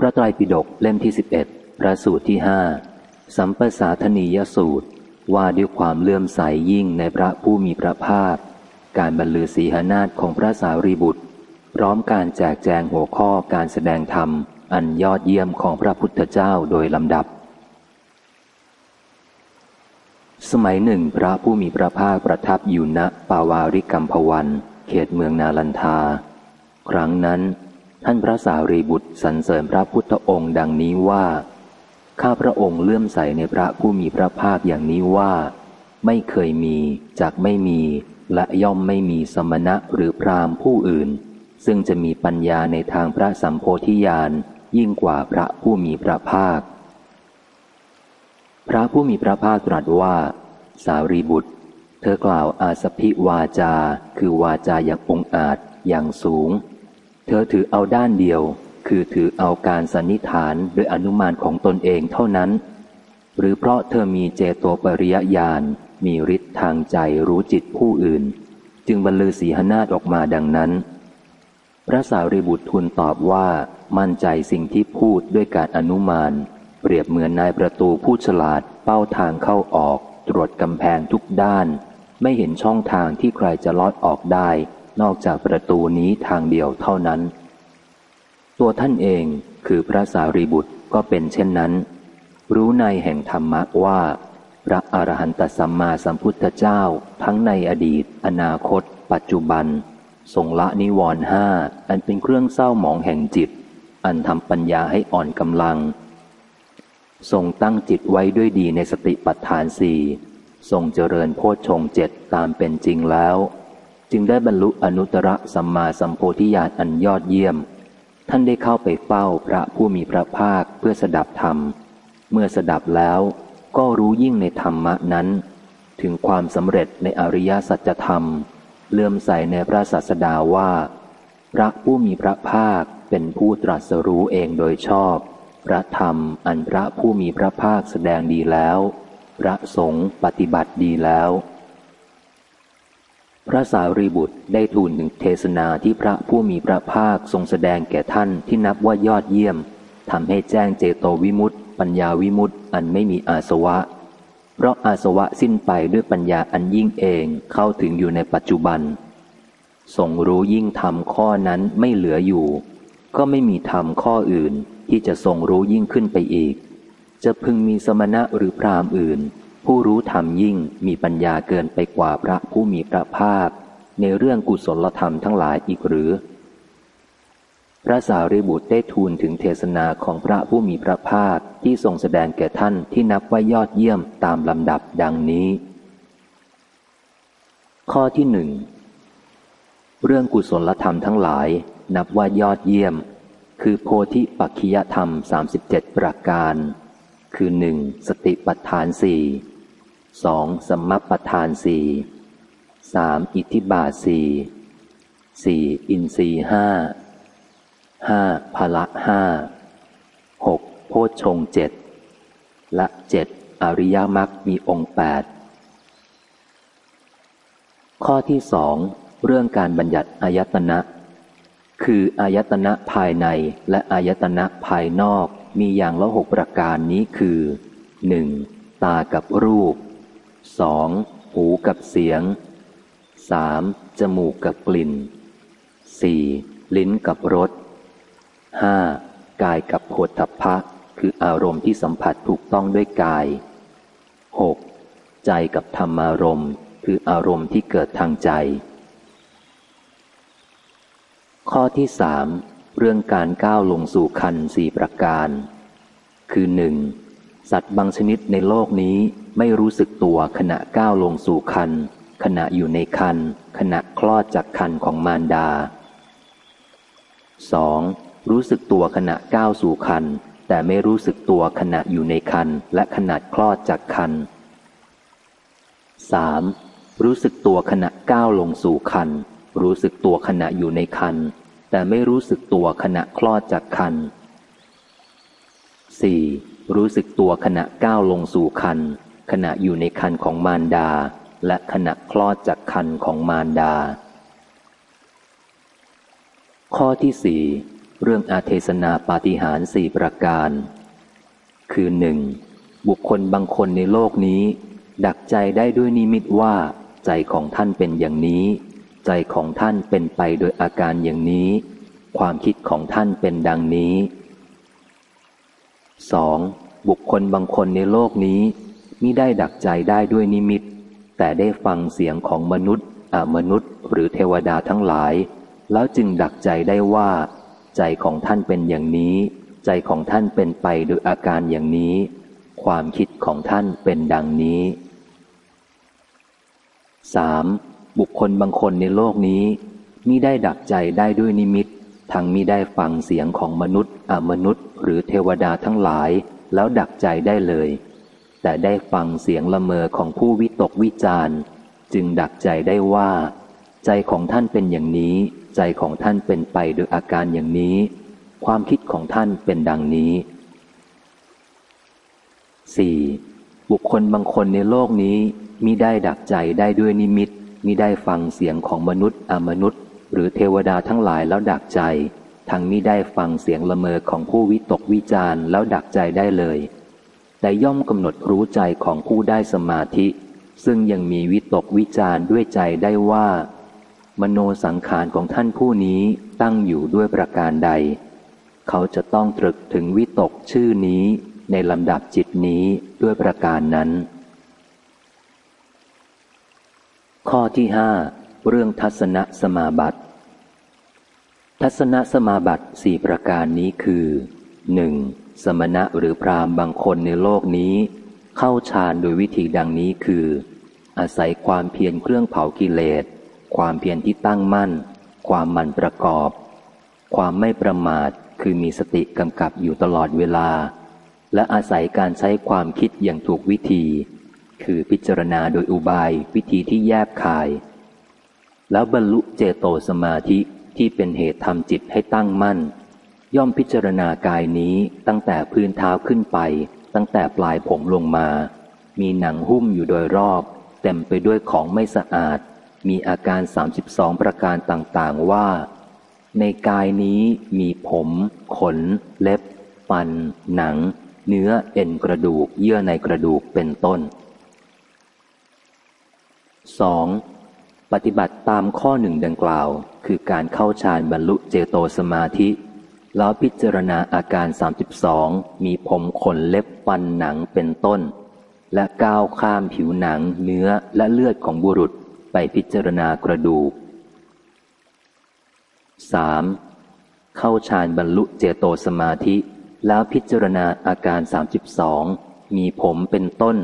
พระไตรปิฎกเล่มที่สิบเอ็ดพระสูตรที่ห้าสัมปสาธนียสูตร ว่าด้วยความเลื่อมใสยยิ่งในพระผู้มีพระภาค การบรรลือสีหานาฏของพระสารีบุตร พร้อมการแจกแจงหัวข้อการแสดงธรรม อันยอดเยี่ยมของพระพุทธเจ้าโดยลำดับ สมัยหนึ่งพระผู้มีพระภาคประทับอยู่ณปาวาริกัมพวัน เขตเมืองนาลันทา ครั้งนั้น ท่านพระสารีบุตรสรรเสริญพระพุทธองค์ดังนี้ว่า ข้าพระองค์เลื่อมใสในพระผู้มีพระภาคอย่างนี้ว่า ไม่เคยมีจากไม่มี และย่อมไม่มีสมณะหรือพรามผู้อื่น ซึ่งจะมีปัญญาในทางพระสัมโพธิญาณยิ่งกว่าพระผู้มีพระภาค พระผู้มีพระภาคตรัสว่า สารีบุตร เธอกล่าวอาสพิวาจา คือวาจาอย่างองอาจอย่างสูง เธอถือเอาด้านเดียว คือถือเอาการสันนิษฐานโดยอนุมานของตนเองเท่านั้น หรือเพราะเธอมีเจโตปริยญาณมีฤทธิ์ทางใจรู้จิตผู้อื่น จึงบรรลือสีหนาฏออกมาดังนั้น พระสารีบุตรทูลตอบว่ามั่นใจสิ่งที่พูดด้วยการอนุมาน เปรียบเหมือนนายประตูผู้ฉลาดเป้าทางเข้าออก ตรวจกำแพงทุกด้าน ไม่เห็นช่องทางที่ใครจะลอดออกได้ นอกจากประตูนี้ทางเดียวเท่านั้น ตัวท่านเองคือพระสารีบุตรก็เป็นเช่นนั้น รู้ในแห่งธรรมะว่า พระอรหันตสัมมาสัมพุทธเจ้าทั้งในอดีต อนาคต ปัจจุบัน ทรงละนิวรณ์ห้าอันเป็นเครื่องเศร้าหมองแห่งจิต อันทำปัญญาให้อ่อนกำลัง ทรงตั้งจิตไว้ด้วยดีในสติปัฏฐานสี่ทรงเจริญโพชฌงเจ็ดตามเป็นจริงแล้ว จึงได้บรรลุอนุตตรสัมมาสัมโพธิญาณอันยอดเยี่ยม ท่านได้เข้าไปเฝ้าพระผู้มีพระภาคเพื่อสดับธรรม เมื่อสดับแล้วก็รู้ยิ่งในธรรมะนั้น ถึงความสำเร็จในอริยสัจธรรม เลื่อมใสในพระศาสดาว่า พระผู้มีพระภาคเป็นผู้ตรัสรู้เองโดยชอบ พระธรรมอันพระผู้มีพระภาคแสดงดีแล้ว พระสงฆ์ปฏิบัติดีแล้ว พระสารีบุตรได้ทูลถึงเทศนาที่พระผู้มีพระภาคทรงแสดงแก่ท่านที่นับว่ายอดเยี่ยมทำให้แจ้งเจโตวิมุตติ ปัญญาวิมุตติ อันไม่มีอาสวะ เพราะอาสวะสิ้นไปด้วยปัญญาอันยิ่งเองเข้าถึงอยู่ในปัจจุบันทรงรู้ยิ่งทำข้อนั้นไม่เหลืออยู่ ก็ไม่มีธรรมข้ออื่นที่จะทรงรู้ยิ่งขึ้นไปอีก จะพึงมีสมณะหรือพรามอื่น ผู้รู้ธรรมยิ่งมีปัญญาเกินไปกว่าพระผู้มีพระภาค ในเรื่องกุศลธรรมทั้งหลายอีกหรือ พระสารีบุตรได้ทูลถึงเทศนาของพระผู้มีพระภาคที่ทรงแสดงแก่ท่านที่นับว่ายอดเยี่ยมตามลำดับดังนี้ ข้อที่หนึ่งเรื่องกุศลธรรมทั้งหลาย นับว่ายอดเยี่ยม คือโพธิปัจขิยธรรม 37 ประการ คือหนึ่งสติปัฏฐานสี่ สองสมัปทานสี่สามอิทธิบาทสี่สี่อินทรีห้าห้าพละห้าหกโพชงเจ็ดและเจ็ดอริยมรรคมีองค์แปดข้อที่สองเรื่องการบัญญัติอายตนะ คืออายตนะภายในและอายตนะภายนอกมีอย่างละหกประการนี้คือหนึ่งตากับรูป สองหูกับเสียงสามจมูกกับกลิ่นสี่ลิ้นกับรสห้ากายกับโผฏฐัพพะ คืออารมณ์ที่สัมผัสถูกต้องด้วยกายหกใจกับธรรมารมณ์คืออารมณ์ที่เกิดทางใจ ข้อที่สามเรื่องการก้าวลงสู่คันสี่ประการ คือหนึ่งสัตว์บางชนิดในโลกนี้ ไม่รู้สึกตัวขณะก้าวลงสู่คัน ขณะอยู่ในคัน ขณะคลอดจากคันของมารดา 2. รู้สึกตัวขณะก้าวสู่คัน แต่ไม่รู้สึกตัวขณะอยู่ในคัน และขณะคลอดจากคัน 3. รู้สึกตัวขณะก้าวลงสู่คัน รู้สึกตัวขณะอยู่ในคัน แต่ไม่รู้สึกตัวขณะคลอดจากคัน 4. รู้สึกตัวขณะก้าวลงสู่คัน ขณะอยู่ในคันของมารดา และขณะคลอดจากคันของมารดา ข้อที่สี่เรื่องอาเทศนาปาฏิหาริย์สี่ประการ คือหนึ่งบุคคลบางคนในโลกนี้ ดักใจได้ด้วยนิมิตว่า ใจของท่านเป็นอย่างนี้ ใจของท่านเป็นไปโดยอาการอย่างนี้ ความคิดของท่านเป็นดังนี้ 2. บุคคลบางคนในโลกนี้ มิได้ดักใจได้ด้วยนิมิต แต่ได้ฟังเสียงของมนุษย์อมนุษย์ หรือเทวดาทั้งหลาย แล้วจึงดักใจได้ว่า ใจของท่านเป็นอย่างนี้ ใจของท่านเป็นไปโดยอาการอย่างนี้ ความคิดของท่านเป็นดังนี้ 3. บุคคลบางคนในโลกนี้มิได้ดักใจได้ด้วยนิมิต ทั้งมิได้ฟังเสียงของมนุษย์อมนุษย์ หรือเทวดาทั้งหลาย แล้วดักใจได้เลย แต่ได้ฟังเสียงละเมอของผู้วิตกวิจารณ์ จึงดักใจได้ว่า ใจของท่านเป็นอย่างนี้ ใจของท่านเป็นไปโดยอาการอย่างนี้ ความคิดของท่านเป็นดังนี้ 4. บุคคลบางคนในโลกนี้มิได้ดักใจได้ด้วยนิมิตมิได้ฟังเสียงของมนุษย์อมนุษย์ หรือเทวดาทั้งหลายแล้วดักใจ ทั้งมิได้ฟังเสียงละเมอของผู้วิตกวิจารณ์แล้วดักใจได้เลย แต่ย่อมกำหนดรู้ใจของผู้ได้สมาธิ ซึ่งยังมีวิตกวิจารด้วยใจได้ว่า มโนสังขารของท่านผู้นี้ตั้งอยู่ด้วยประการใด เขาจะต้องตรึกถึงวิตกชื่อนี้ในลำดับจิตนี้ด้วยประการนั้น ข้อที่ห้าเรื่องทัศนสมาบัติ ทัศนสมาบัติสี่ประการนี้คือหนึ่ง สมณะหรือพรามบางคนในโลกนี้ เข้าฌานโดยวิธีดังนี้คือ อาศัยความเพียรเครื่องเผากิเลส ความเพียรที่ตั้งมั่น ความมันประกอบ ความไม่ประมาทคือมีสติกำกับอยู่ตลอดเวลา และอาศัยการใช้ความคิดอย่างถูกวิธี คือพิจารณาโดยอุบายวิธีที่แยบคาย แล้วบรรลุเจโตสมาธิที่เป็นเหตุทำจิตให้ตั้งมั่น ย่อมพิจารณากายนี้ตั้งแต่พื้นเท้าขึ้นไป ตั้งแต่ปลายผมลงมา มีหนังหุ้มอยู่โดยรอบ เต็มไปด้วยของไม่สะอาด มีอาการ 32 ประการต่างๆว่า ในกายนี้มีผม ขน เล็บ ฟัน หนัง เนื้อเอ็นกระดูกเยื่อในกระดูกเป็นต้น 2. ปฏิบัติตามข้อหนึ่งดังกล่าว คือการเข้าฌานบรรลุเจโตสมาธิ แล้วพิจารณาอาการ 32 มีผมขนเล็บฟันหนังเป็นต้น และก้าวข้ามผิวหนังเนื้อและเลือดของบุรุษไปพิจารณากระดูก 3. เข้าฌานบรรลุเจโตสมาธิ แล้วพิจารณาอาการ 32 มีผมเป็นต้น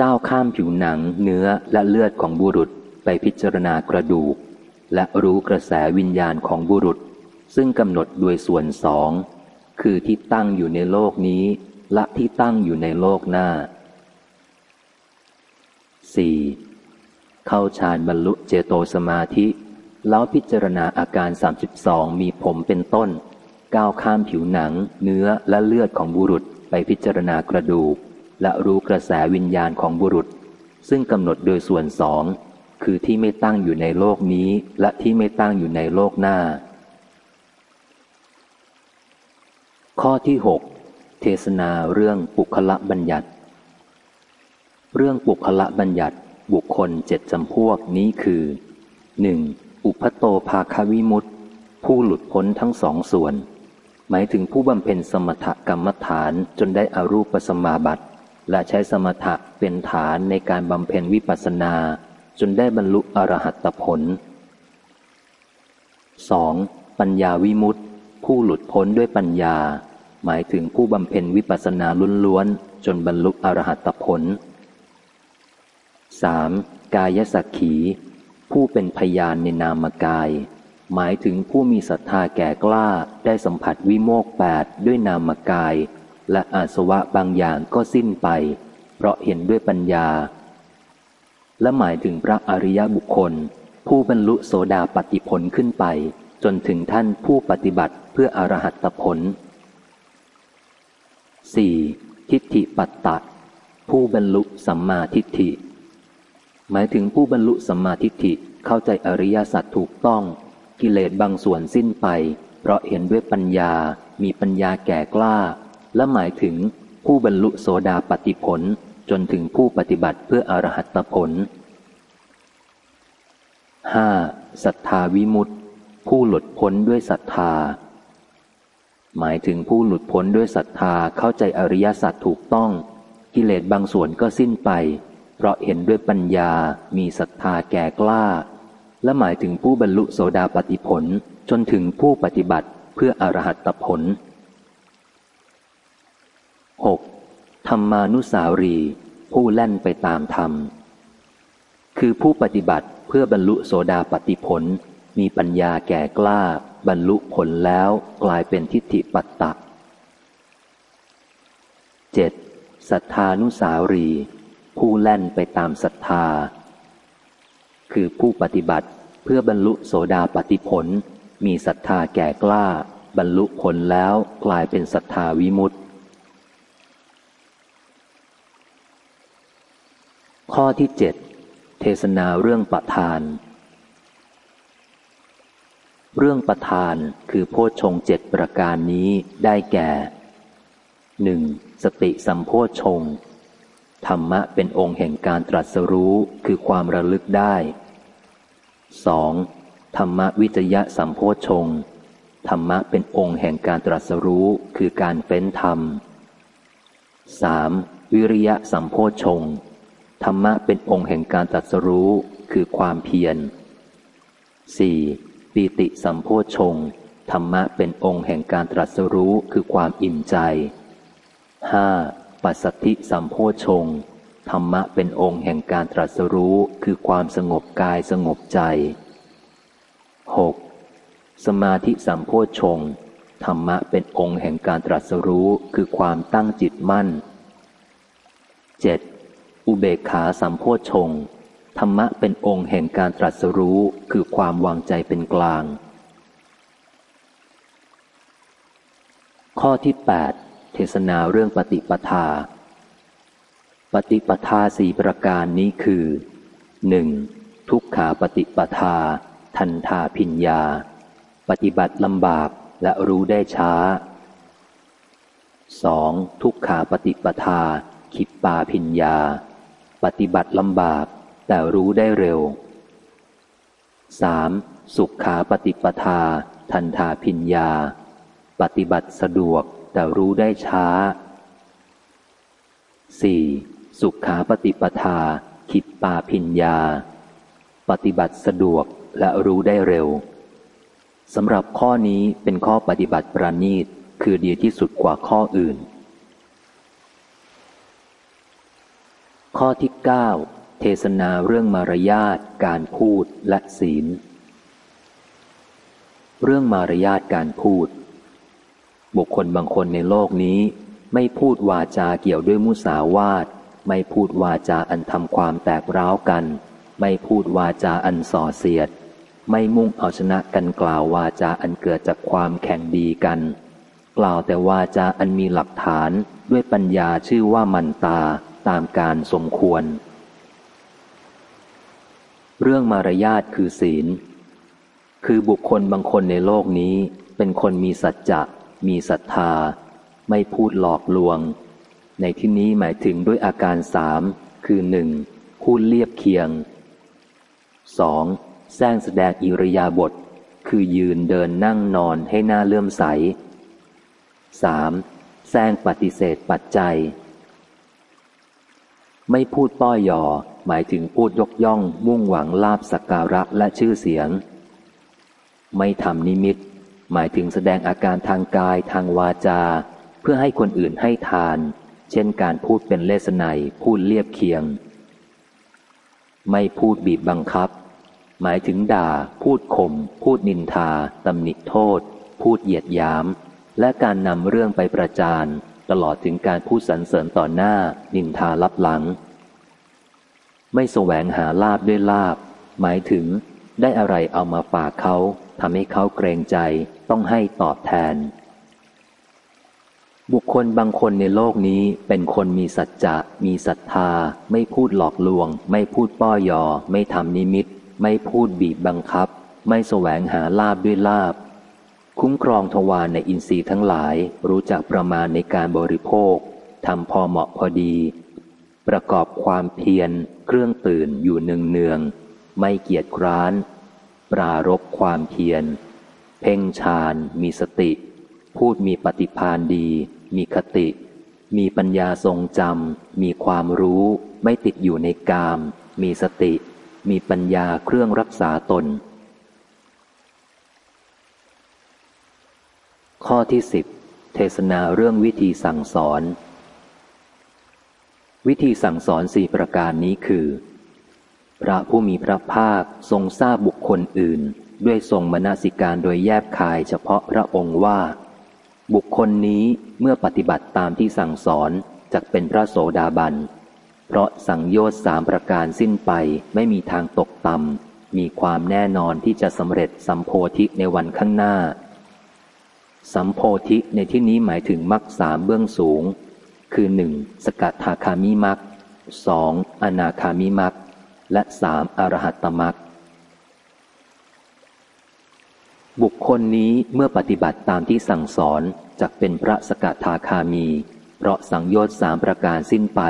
ก้าวข้ามผิวหนังเนื้อและเลือดของบุรุษไปพิจารณากระดูก และรู้กระแสวิญญาณของบุรุษ ซึ่งกำหนดโดยส่วนสอง คือที่ตั้งอยู่ในโลกนี้ และที่ตั้งอยู่ในโลกหน้า 4. เข้าฌานบรรลุเจโตสมาธิ แล้วพิจารณาอาการ 32 มีผมเป็นต้น ก้าวข้ามผิวหนัง เนื้อและเลือดของบุรุษไปพิจารณากระดูก และรู้กระแสวิญญาณของบุรุษ ซึ่งกำหนดโดยส่วนสอง คือที่ไม่ตั้งอยู่ในโลกนี้ และที่ไม่ตั้งอยู่ในโลกหน้า ข้อที่ 6 เทศนาเรื่องปุคละบัญญัติ เรื่องปุคละบัญญัติบุคคลเจ็ดจำพวกนี้คือ 1. อุพโตภาควิมุตผู้หลุดพ้นทั้งสองส่วน หมายถึงผู้บำเพ็ญสมถกรรมฐานจนได้อารูปสมาบัติ และใช้สมถะเป็นฐานในการบำเพ็ญวิปัสสนา จนได้บรรลุอรหัตผล 2. ปัญญาวิมุตติผู้หลุดพ้นด้วยปัญญา หมายถึงผู้บำเพ็ญวิปัสสนาล้วนๆ จนบรรลุอรหัตผล 3. กายสักขี ผู้เป็นพยานในนามกาย หมายถึงผู้มีศรัทธาแก่กล้าได้สัมผัสวิโมกแปดด้วยนามกาย และอาสวะบางอย่างก็สิ้นไป เพราะเห็นด้วยปัญญา และหมายถึงพระอริยบุคคล ผู้บรรลุโสดาปฏิผลขึ้นไป จนถึงท่านผู้ปฏิบัติเพื่ออรหัตผล 4. ทิฏฐิปัตตะ ผู้บรรลุสัมมาทิฏฐิ หมายถึงผู้บรรลุสัมมาทิฏฐิเข้าใจอริยสัจถูกต้อง กิเลสบางส่วนสิ้นไป เพราะเห็นด้วยปัญญา มีปัญญาแก่กล้า และหมายถึงผู้บรรลุโสดาปติผลจนถึงผู้ปฏิบัติเพื่ออรหัตผล 5. ศรัทธาวิมุตติ ผู้หลุดพ้นด้วยศรัทธา หมายถึงผู้หลุดพ้นด้วยศรัทธาเข้าใจอริยสัจถูกต้อง กิเลสบางส่วนก็สิ้นไป เพราะเห็นด้วยปัญญามีศรัทธาแก่กล้า และหมายถึงผู้บรรลุโสดาปติผลจนถึงผู้ปฏิบัติเพื่ออรหัตผล 6. ธรรมานุสาวรี ผู้แล่นไปตามธรรม คือผู้ปฏิบัติเพื่อบรรลุโสดาปติผล มีปัญญาแก่กล้า บรรลุผลแล้วกลายเป็นทิฏฐิปัตตะ 7. ศรัทธานุสาวรี ผู้แล่นไปตามศรัทธา คือผู้ปฏิบัติเพื่อบรรลุโสดาปติผล มีศรัทธาแก่กล้า บรรลุผลแล้วกลายเป็นศรัทธาวิมุตติ ข้อที่เจ็ดเทศนาเรื่องประทาน เรื่องประทานคือโพชฌงเจ็ดประการนี้ได้แก่หนึ่งสติสัมโพชฌงธรรมะเป็นองค์แห่งการตรัสรู้คือความระลึกได้สองธรรมะวิจยะสัมโพชฌงธรรมะเป็นองค์แห่งการตรัสรู้คือการเฟ้นธรรมสามวิริยะสัมโพชฌงธรรมะเป็นองค์แห่งการตรัสรู้คือความเพียร 4. ปีติสัมโพชงธรรมะเป็นองค์แห่งการตรัสรู้คือความอิ่มใจ 5. ปัสสติสัมโพชงธรรมะเป็นองค์แห่งการตรัสรู้คือความสงบกายสงบใจ 6. สมาธิสัมโพชงธรรมะเป็นองค์แห่งการตรัสรู้คือความตั้งจิตมั่น 7. อุเบกขาสัมโพชง ธรรมะเป็นองค์แห่งการตรัสรู้คือความวางใจเป็นกลาง ข้อที่ 8 เทศนาเรื่องปฏิปทา ปฏิปทาสี่ประการนี้คือ 1. ทุกขาปฏิปทา ทันทาพิญญา ปฏิบัติลำบากและรู้ได้ช้า 2. ทุกขาปฏิปทา ขิปปาพิญญา ปฏิบัติลำบาก แต่รู้ได้เร็ว 3. สุขขาปฏิปทา ทันทาพิญญา ปฏิบัติสะดวกแต่รู้ได้ช้า 4. สุขขาปฏิปทา ขิปปาพิญญา ปฏิบัติสะดวกและรู้ได้เร็วสำหรับข้อนี้เป็นข้อปฏิบัติประณีตคือดีที่สุดกว่าข้ออื่น ข้อที่เก้า เทศนาเรื่องมารยาทการพูดและศีล เรื่องมารยาทการพูด บุคคลบางคนในโลกนี้ ไม่พูดวาจาเกี่ยวด้วยมุสาวาท ไม่พูดวาจาอันทำความแตกร้าวกัน ไม่พูดวาจาอันส่อเสียด ไม่มุ่งเอาชนะกันกล่าววาจาอันเกิดจากความแข่งดีกัน กล่าวแต่วาจาอันมีหลักฐานด้วยปัญญาชื่อว่ามันตาตามการสมควร เรื่องมารยาทคือศีล คือบุคคลบางคนในโลกนี้ เป็นคนมีสัจจะมีศรัทธา ไม่พูดหลอกลวง ในที่นี้หมายถึงด้วยอาการสามคือหนึ่งพูดเรียบเคียงสองแซงแสดงอิริยาบถคือยืนเดินนั่งนอนให้หน้าเลื่อมใสสามแซงปฏิเสธปัจจัย ไม่พูดป้อยอ หมายถึงพูดยกย่องมุ่งหวังลาบสักการะและชื่อเสียง ไม่ทำนิมิต หมายถึงแสดงอาการทางกายทางวาจา เพื่อให้คนอื่นให้ทาน เช่นการพูดเป็นเลสไนพูดเลียบเคียง ไม่พูดบีบบังคับ หมายถึงด่า พูดข่มพูดนินทาตำหนิโทษ พูดเหยียดยาม และการนำเรื่องไปประจานตลอดถึงการพูดสรรเสริญต่อหน้า นินทาลับหลัง ไม่แสวงหาลาบด้วยลาบ หมายถึงได้อะไรเอามาฝากเขาทำให้เขาเกรงใจต้องให้ตอบแทน บุคคลบางคนในโลกนี้เป็นคนมีสัจจะมีศรัทธา ไม่พูดหลอกลวง ไม่พูดป้อยอ ไม่ทำนิมิต ไม่พูดบีบบังคับ ไม่แสวงหาลาบด้วยลาบ คุ้มครองทวารในอินทรีย์ทั้งหลายรู้จักประมาณในการบริโภคทำพอเหมาะพอดี ประกอบความเพียร เครื่องตื่นอยู่เนืองเนือง ไม่เกียจคร้าน ปรารบความเพียร เพ่งฌานมีสติ พูดมีปฏิพานดี มีคติ มีปัญญาทรงจำ มีความรู้ ไม่ติดอยู่ในกาม มีสติ มีปัญญาเครื่องรักษาตน ข้อที่สิบเทศนาเรื่องวิธีสั่งสอน วิธีสั่งสอนสี่ประการนี้คือ พระผู้มีพระภาคทรงทราบบุคคลอื่น ด้วยทรงมนาสิการโดยแยบคายเฉพาะพระองค์ว่า บุคคลนี้เมื่อปฏิบัติตามที่สั่งสอนจะเป็นพระโสดาบัน เพราะสังโยชน์สามประการสิ้นไปไม่มีทางตกต่ำมีความแน่นอนที่จะสำเร็จสัมโพธิในวันข้างหน้า สัมโพธิในที่นี้หมายถึงมรรคสามเบื้องสูง คือหนึ่งสกัดทาคามิมรรคสองอนาคามิมรรคและสามอรหัตตมรรคบุคคลนี้เมื่อปฏิบัติตามที่สั่งสอนจะเป็นพระสกัดทาคามี เพราะสังโยชน์สามประการสิ้นไป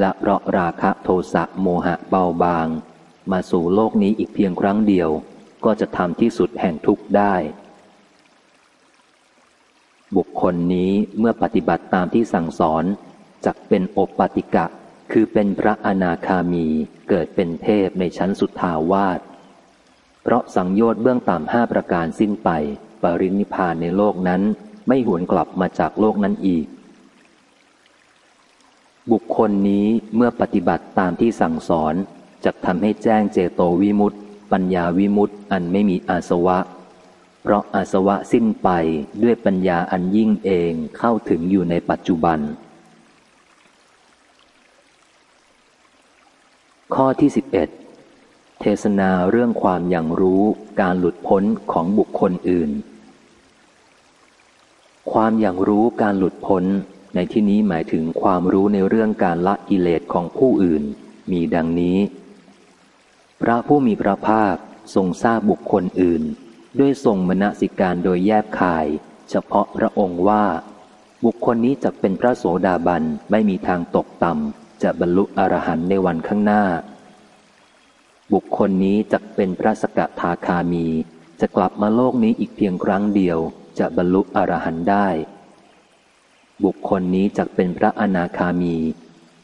และเพราะราคะโทสะโมหะเบาบาง มาสู่โลกนี้อีกเพียงครั้งเดียว ก็จะทำที่สุดแห่งทุกข์ได้ บุคคลนี้เมื่อปฏิบัติตามที่สั่งสอนจักเป็นโอปติกะ คือเป็นพระอนาคามีเกิดเป็นเทพในชั้นสุดทาวาสเพราะสังโยชน์เบื้องต่ำห้าประการสิ้นไป ปรินิพานในโลกนั้นไม่หวนกลับมาจากโลกนั้นอีก บุคคลนี้เมื่อปฏิบัติตามที่สั่งสอนจะทำให้แจ้งเจโตวิมุตต์ปัญญาวิมุตต์อันไม่มีอาสวะ เพราะอาสวะสิ้นไปด้วยปัญญาอันยิ่งเองเข้าถึงอยู่ในปัจจุบัน ข้อที่ 11 เทศนาเรื่องความอย่างรู้การหลุดพ้นของบุคคลอื่น ความอย่างรู้การหลุดพ้น ในที่นี้หมายถึงความรู้ในเรื่องการละกิเลสของผู้อื่น มีดังนี้ พระผู้มีพระภาคทรงทราบบุคคลอื่น ด้วยทรงมณสิการโดยแยบคาย เฉพาะพระองค์ว่า บุคคลนี้จะเป็นพระโสดาบันไม่มีทางตกต่ำจะบรรลุอรหันต์ในวันข้างหน้า บุคคลนี้จะเป็นพระสกทาคามี จะกลับมาโลกนี้อีกเพียงครั้งเดียว จะบรรลุอรหันต์ได้ บุคคลนี้จะเป็นพระอนาคามี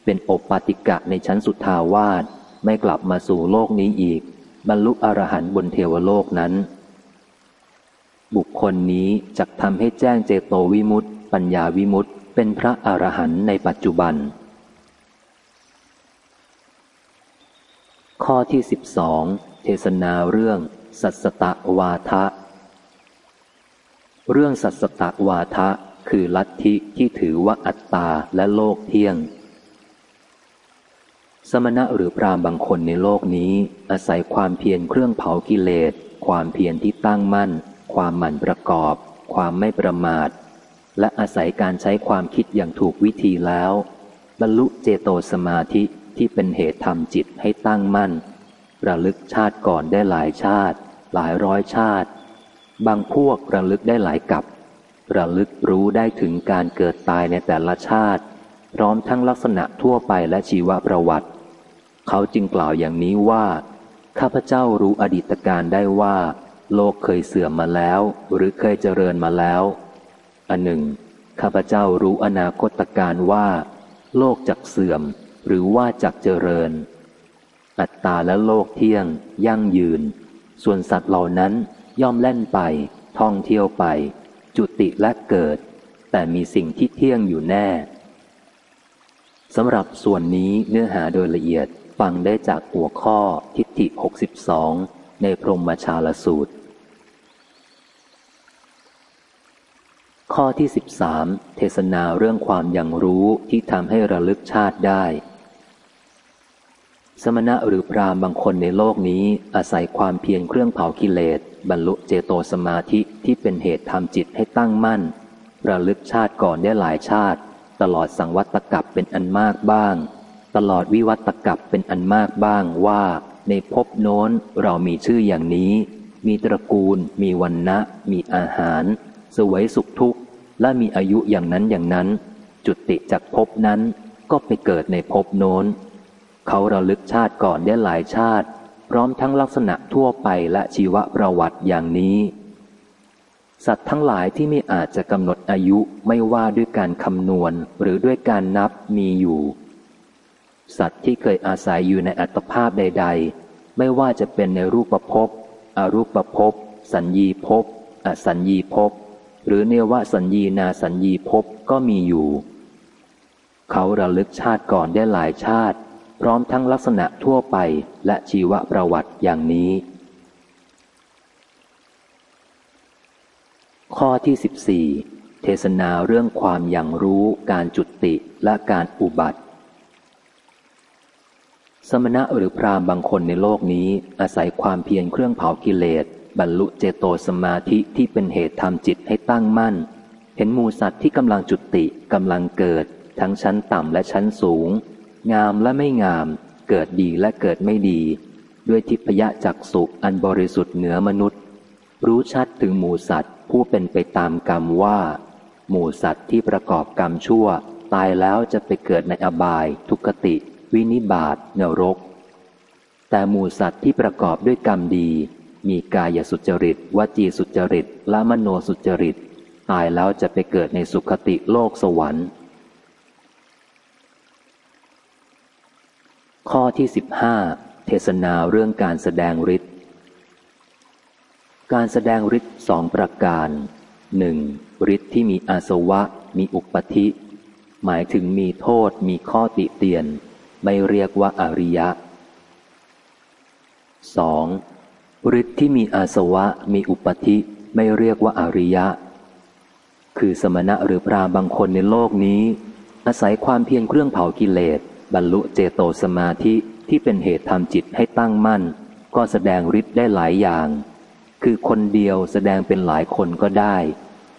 เป็นโอปปาติกะในชั้นสุดทาวาสไม่กลับมาสู่โลกนี้อีก บรรลุอรหันต์บนเทวโลกนั้น บุคคลนี้จะทำให้แจ้งเจโตวิมุตต์ปัญญาวิมุตต์เป็นพระอรหันต์ในปัจจุบัน ข้อที่สิบสองเทศนาเรื่อง สัสตะวาทะ เรื่องสัสตะวาทะคือลัทธิที่ถือว่าอัตตาและโลกเที่ยง สมณะหรือพรามบางคนในโลกนี้ อาศัยความเพียรเครื่องเผากิเลส ความเพียรที่ตั้งมั่น ความหมั่นประกอบ ความไม่ประมาท และอาศัยการใช้ความคิดอย่างถูกวิธีแล้ว บรรลุเจโตสมาธิที่เป็นเหตุทำจิตให้ตั้งมั่น ระลึกชาติก่อนได้หลายชาติ หลายร้อยชาติ บางพวกระลึกได้หลายกับ ระลึกรู้ได้ถึงการเกิดตายในแต่ละชาติ พร้อมทั้งลักษณะทั่วไปและชีวประวัติ เขาจึงกล่าวอย่างนี้ว่า ข้าพเจ้ารู้อดีตการได้ว่า โลกเคยเสื่อมมาแล้ว หรือเคยเจริญมาแล้ว อันหนึ่ง ข้าพเจ้ารู้อนาคตการว่า โลกจักเสื่อมหรือว่าจักเจริญ อัตตาและโลกเที่ยง ยั่งยืน ส่วนสัตว์เหล่านั้นย่อมเล่นไป ท่องเที่ยวไป จุติและเกิด แต่มีสิ่งที่เที่ยงอยู่แน่สำหรับส่วนนี้เนื้อหาโดยละเอียดฟังได้จากหัวข้อทิฏฐิ 62 ในพรหมชาลสูตร ข้อที่สิบสามเทศนาเรื่องความยังรู้ที่ทำให้ระลึกชาติได้ สมณะหรือพรามบางคนในโลกนี้อาศัยความเพียรเครื่องเผากิเลส บรรลุเจโตสมาธิที่เป็นเหตุทำจิตให้ตั้งมั่น ระลึกชาติก่อนได้หลายชาติ ตลอดสังวัตกับเป็นอันมากบ้าง ตลอดวิวัตกับเป็นอันมากบ้างว่าในภพโน้นเรามีชื่ออย่างนี้ มีตระกูล มีวันนะมีอาหาร สวยสุขทุกข์และมีอายุอย่างนั้นอย่างนั้น จุติจากภพนั้นก็ไปเกิดในภพโน้น เขาระลึกชาติก่อนได้หลายชาติ พร้อมทั้งลักษณะทั่วไปและชีวประวัติอย่างนี้ สัตว์ทั้งหลายที่ไม่อาจจะกำหนดอายุไม่ว่าด้วยการคำนวณหรือด้วยการนับมีอยู่ สัตว์ที่เคยอาศัยอยู่ในอัตภาพใด ๆ ไม่ว่าจะเป็นในรูปภพอรูปภพสัญญีภพอสัญญีภพ หรือเนวสัญญีนาสัญญีภพก็มีอยู่ เขาระลึกชาติก่อนได้หลายชาติ พร้อมทั้งลักษณะทั่วไปและชีวประวัติอย่างนี้ ข้อที่ 14 เทศนาเรื่องความอย่างรู้การจุติและการอุบัติ สมณะหรือพราหมณ์บางคนในโลกนี้อาศัยความเพียรเครื่องเผากิเลส บรรลุเจโตสมาธิที่เป็นเหตุทำจิตให้ตั้งมั่น เห็นหมูสัตว์ที่กำลังจุติกำลังเกิด ทั้งชั้นต่ำและชั้นสูง งามและไม่งาม เกิดดีและเกิดไม่ดี ด้วยทิพยจักสุอันบริสุทธิ์เหนือมนุษย์ รู้ชัดถึงหมูสัตว์ผู้เป็นไปตามกรรมว่า หมูสัตว์ที่ประกอบกรรมชั่ว ตายแล้วจะไปเกิดในอบาย ทุกติ วินิบาตนรก แต่หมูสัตว์ที่ประกอบด้วยกรรมดี มีกายสุจริตวจีสุจริต และมโนสุจริต ตายแล้วจะไปเกิดในสุคติโลกสวรรค์ ข้อที่ 15 เทศนาเรื่องการแสดงฤทธิ์การแสดงฤทธิ์สองประการหนึ่งฤทธิ์ที่มีอาสวะ มีอุปธิ หมายถึงมีโทษ มีข้อติเตียน ไม่เรียกว่าอริยะ 2. ฤทธิ์ที่มีอาสวะมีอุปธิไม่เรียกว่าอริยะ คือสมณะหรือพราบางคนในโลกนี้ อาศัยความเพียรเครื่องเผากิเลส บรรลุเจโตสมาธิที่เป็นเหตุทำจิตให้ตั้งมั่น ก็แสดงฤทธิ์ได้หลายอย่าง คือคนเดียวแสดงเป็นหลายคนก็ได้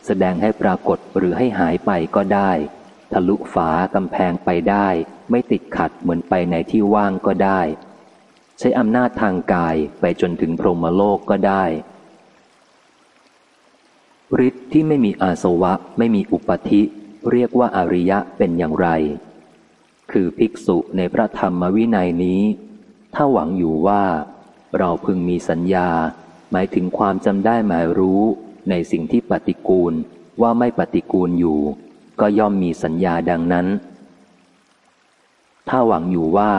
แสดงให้ปรากฏหรือให้หายไปก็ได้ ทะลุฝากำแพงไปได้ ไม่ติดขัดเหมือนไปในที่ว่างก็ได้ ใช้อำนาจทางกายไปจนถึงพรหมโลกก็ได้ฤทธิ์ที่ไม่มีอาสวะไม่มีอุปธิ เรียกว่าอริยะเป็นอย่างไร คือภิกษุในพระธรรมวินัยนี้ ถ้าหวังอยู่ว่า เราพึงมีสัญญา หมายถึงความจำได้หมายรู้ในสิ่งที่ปฏิกูลว่าไม่ปฏิกูลอยู่ ก็ย่อมมีสัญญาดังนั้น ถ้าหวังอยู่ว่า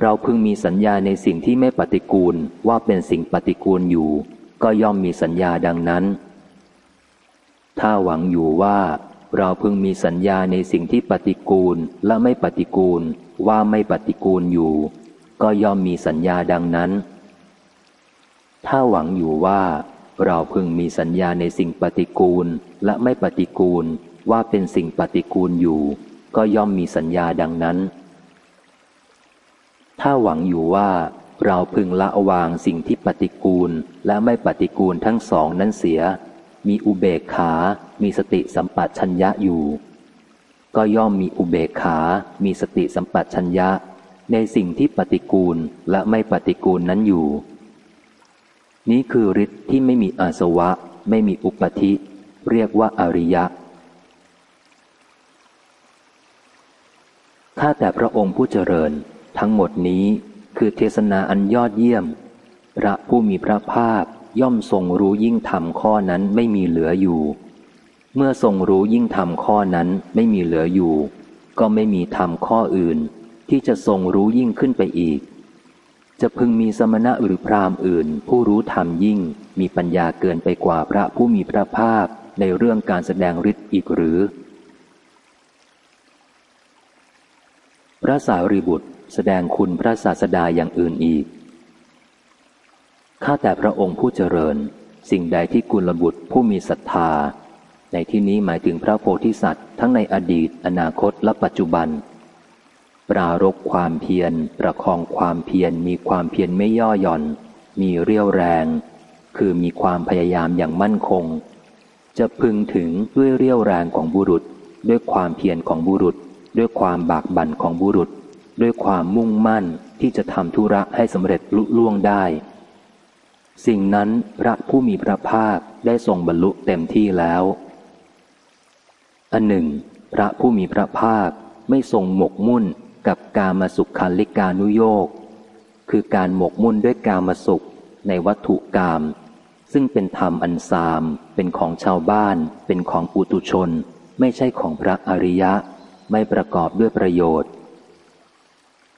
เราพึงมีสัญญาในสิ่งที่ไม่ปฏิกูลว่าเป็นสิ่งปฏิกูลอยู่ ก็ย่อมมีสัญญาดังนั้น ถ้าหวังอยู่ว่า เราพึงมีสัญญาในสิ่งที่ปฏิกูลและไม่ปฏิกูลว่าไม่ปฏิกูลอยู่ ก็ย่อมมีสัญญาดังนั้น ถ้าหวังอยู่ว่า เราพึงมีสัญญาในสิ่งปฏิกูลและไม่ปฏิกูลว่าเป็นสิ่งปฏิกูลอยู่ ก็ย่อมมีสัญญาดังนั้น ถ้าหวังอยู่ว่าเราพึงละวางสิ่งที่ปฏิกูลและไม่ปฏิกูลทั้งสองนั้นเสีย มีอุเบกขา มีสติสัมปชัญญะอยู่ ก็ย่อมมีอุเบกขา มีสติสัมปชัญญะ ในสิ่งที่ปฏิกูลและไม่ปฏิกูลนั้นอยู่ นี้คือฤทธิ์ที่ไม่มีอาสวะ ไม่มีอุปธิ เรียกว่าอริยะ ข้าแต่พระองค์ผู้เจริญ ทั้งหมดนี้คือเทศนาอันยอดเยี่ยม พระผู้มีพระภาคย่อมทรงรู้ยิ่งธรรมข้อนั้นไม่มีเหลืออยู่ เมื่อทรงรู้ยิ่งธรรมข้อนั้นไม่มีเหลืออยู่ ก็ไม่มีธรรมข้ออื่น ที่จะทรงรู้ยิ่งขึ้นไปอีก จะพึงมีสมณะหรือพราหมณ์อื่น ผู้รู้ธรรมยิ่งมีปัญญาเกินไปกว่าพระผู้มีพระภาคในเรื่องการแสดงฤทธิ์อีกหรือ พระสารีบุตร แสดงคุณพระศาสดาอย่างอื่นอีก ข้าแต่พระองค์ผู้เจริญ สิ่งใดที่กุลบุตรผู้มีศรัทธา ในที่นี้หมายถึงพระโพธิสัตว์ทั้งในอดีต อนาคตและปัจจุบัน ปรารบความเพียร ประคองความเพียรมีความเพียรไม่ย่อหย่อน มีเรี่ยวแรง คือมีความพยายามอย่างมั่นคง จะพึงถึงด้วยเรี่ยวแรงของบุรุษ ด้วยความเพียรของบุรุษ ด้วยความบากบั่นของบุรุษ ด้วยความมุ่งมั่นที่จะทำธุระให้สำเร็จลุล่วงได้ สิ่งนั้นพระผู้มีพระภาคได้ทรงบรรลุเต็มที่แล้ว อันหนึ่ง พระผู้มีพระภาคไม่ทรงหมกมุ่นกับกามาสุขคันลิกานุโยกคือการหมกมุ่นด้วยกามาสุขในวัตถุกรรมซึ่งเป็นธรรมอันสาม เป็นของชาวบ้าน เป็นของปุตุชน ไม่ใช่ของพระอริยะ ไม่ประกอบด้วยประโยชน์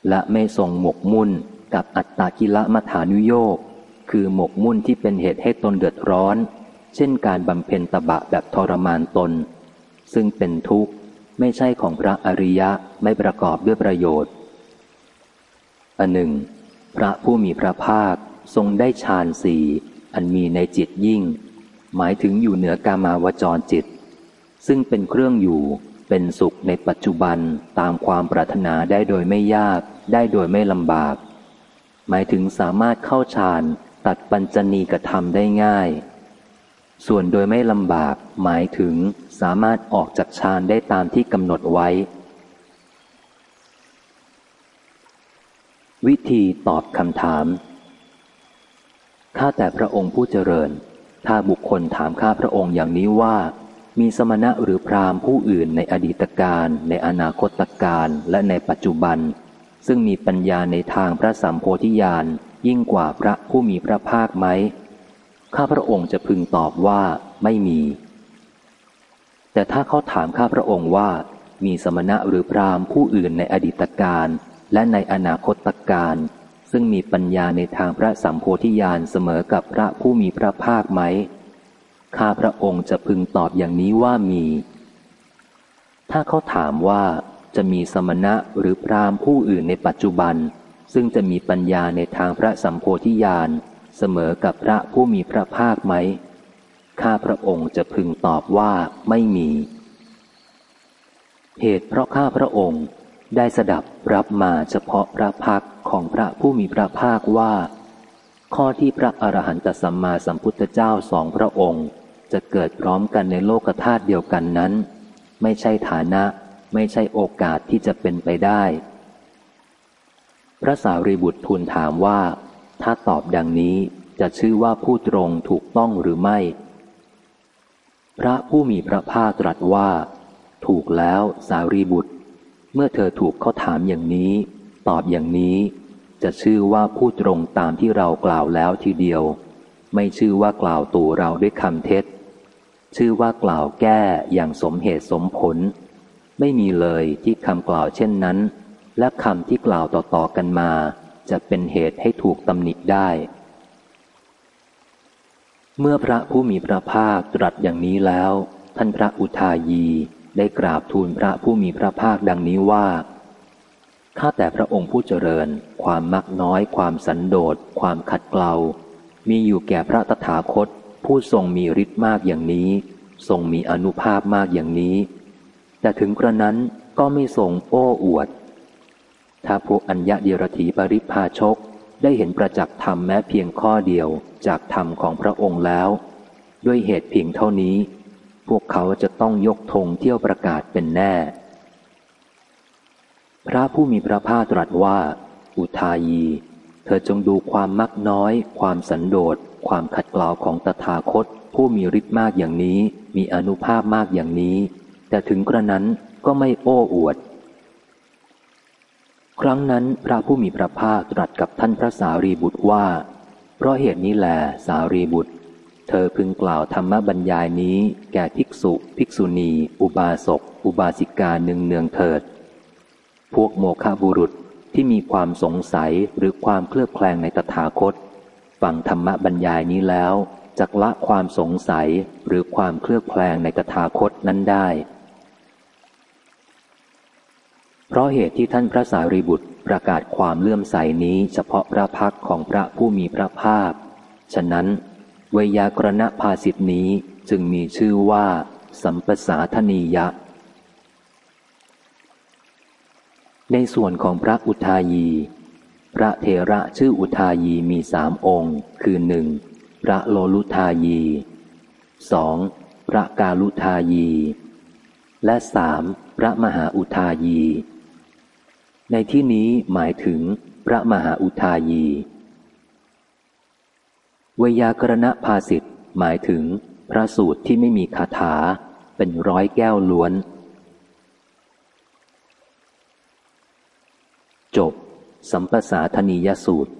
และไม่ทรงหมกมุ่นกับอัตตากิละมัฐานุโยกคือหมกมุ่นที่เป็นเหตุให้ตนเดือดร้อน เช่นการบำเพ็ญตบะแบบทรมานตน ซึ่งเป็นทุกข์ไม่ใช่ของพระอริยะไม่ประกอบด้วยประโยชน์ อันหนึ่ง พระผู้มีพระภาคทรงได้ฌานสี่อันมีในจิตยิ่ง หมายถึงอยู่เหนือกามาวจรจิต ซึ่งเป็นเครื่องอยู่เป็นสุขในปัจจุบันตามความปรารถนาได้โดยไม่ยาก ได้โดยไม่ลำบาก หมายถึงสามารถเข้าฌานตัดปัญจณีกระทำได้ง่าย ส่วนโดยไม่ลำบาก หมายถึงสามารถออกจากฌานได้ตามที่กำหนดไว้ วิธีตอบคำถาม ข้าแต่พระองค์ผู้เจริญ ถ้าบุคคลถามข้าพระองค์อย่างนี้ว่ามีสมณะหรือพราหมณ์ผู้อื่นในอดีตการ ในอนาคตการและในปัจจุบัน ซึ่งมีปัญญาในทางพระสัมโพธิญาณยิ่งกว่าพระผู้มีพระภาคไหม ข้าพระองค์จะพึงตอบว่าไม่มี แต่ถ้าเขาถามข้าพระองค์ว่า มีสมณะหรือพราหมณ์ผู้อื่นในอดีตการและในอนาคตการซึ่งมีปัญญาในทางพระสัมโพธิญาณเสมอกับพระผู้มีพระภาคไหม ข้าพระองค์จะพึงตอบอย่างนี้ว่ามี ถ้าเขาถามว่า จะมีสมณะหรือพราหมณ์ผู้อื่นในปัจจุบัน ซึ่งจะมีปัญญาในทางพระสัมโพธิญาณเสมอกับพระผู้มีพระภาคไหม ข้าพระองค์จะพึงตอบว่าไม่มี เหตุเพราะข้าพระองค์ได้สดับรับมาเฉพาะพระพักของพระผู้มีพระภาคว่า ข้อที่พระอรหันตสัมมาสัมพุทธเจ้าสองพระองค์ จะเกิดพร้อมกันในโลกธาตุเดียวกันนั้น ไม่ใช่ฐานะ ไม่ใช่โอกาสที่จะเป็นไปได้ พระสารีบุตรทูลถามว่า ถ้าตอบดังนี้จะชื่อว่าผู้ตรงถูกต้องหรือไม่ พระผู้มีพระภาคตรัสว่า ถูกแล้วสารีบุตร เมื่อเธอถูกเขาถามอย่างนี้ ตอบอย่างนี้จะชื่อว่าพูดตรงตามที่เรากล่าวแล้วทีเดียว ไม่ชื่อว่ากล่าวตู่เราด้วยคำเท็จ ชื่อว่ากล่าวแก้อย่างสมเหตุสมผล ไม่มีเลยที่คำกล่าวเช่นนั้น และคำที่กล่าวต่อๆกันมา จะเป็นเหตุให้ถูกตำหนิได้ เมื่อพระผู้มีพระภาคตรัสอย่างนี้แล้ว ท่านพระอุทายีได้กราบทูลพระผู้มีพระภาคดังนี้ว่าข้าแต่พระองค์ผู้เจริญ ความมักน้อย ความสันโดษ ความขัดเกลา มีอยู่แก่พระตถาคต ผู้ทรงมีฤทธิ์มากอย่างนี้ ทรงมีอนุภาพมากอย่างนี้ แต่ถึงกระนั้นก็ไม่ทรงโอ้อวด ถ้าพวกอัญญาเดียรถีปริพาชกได้เห็นประจักษ์ธรรมแม้เพียงข้อเดียวจากธรรมของพระองค์แล้ว ด้วยเหตุเพียงเท่านี้ พวกเขาจะต้องยกธงเที่ยวประกาศเป็นแน่ พระผู้มีพระภาคตรัสว่า อุทายี เธอจงดูความมักน้อย ความสันโดษ ความขัดเกลาของตถาคต ผู้มีฤทธิ์มากอย่างนี้ มีอนุภาพมากอย่างนี้ แต่ถึงกระนั้นก็ไม่โอ้อวด ครั้งนั้นพระผู้มีพระภาคตรัสกับท่านพระสารีบุตรว่า เพราะเหตุนี้แหลสารีบุตร เธอพึงกล่าวธรรมบรรยายนี้ แก่ภิกษุ ภิกษุณี อุบาสก อุบาสิกาหนึ่งเนืองเถิด พวกโมฆะบุรุษที่มีความสงสัยหรือความเคลือบแคลงในตถาคต ฟังธรรมบรรยายนี้แล้วจักละความสงสัยหรือความเคลือบแคลงในตถาคตนั้นได้ เพราะเหตุที่ท่านพระสารีบุตรประกาศความเลื่อมใสนี้เฉพาะพระพักของพระผู้มีพระภาค ฉะนั้นวยากรณภาสิทธินี้จึงมีชื่อว่า สัมปสาธนียะ ในส่วนของพระอุทายี พระเทระชื่ออุทายีมีสามองค์ คือหนึ่งพระโลลุทายีสองพระกาลุทายี และสามพระมหาอุทายี ในที่นี้หมายถึงพระมหาอุทายีวยากรณภาสิทธ์หมายถึงพระสูตรที่ไม่มีคาถาเป็นร้อยแก้วล้วน จบ สัมปสาธนียสูตร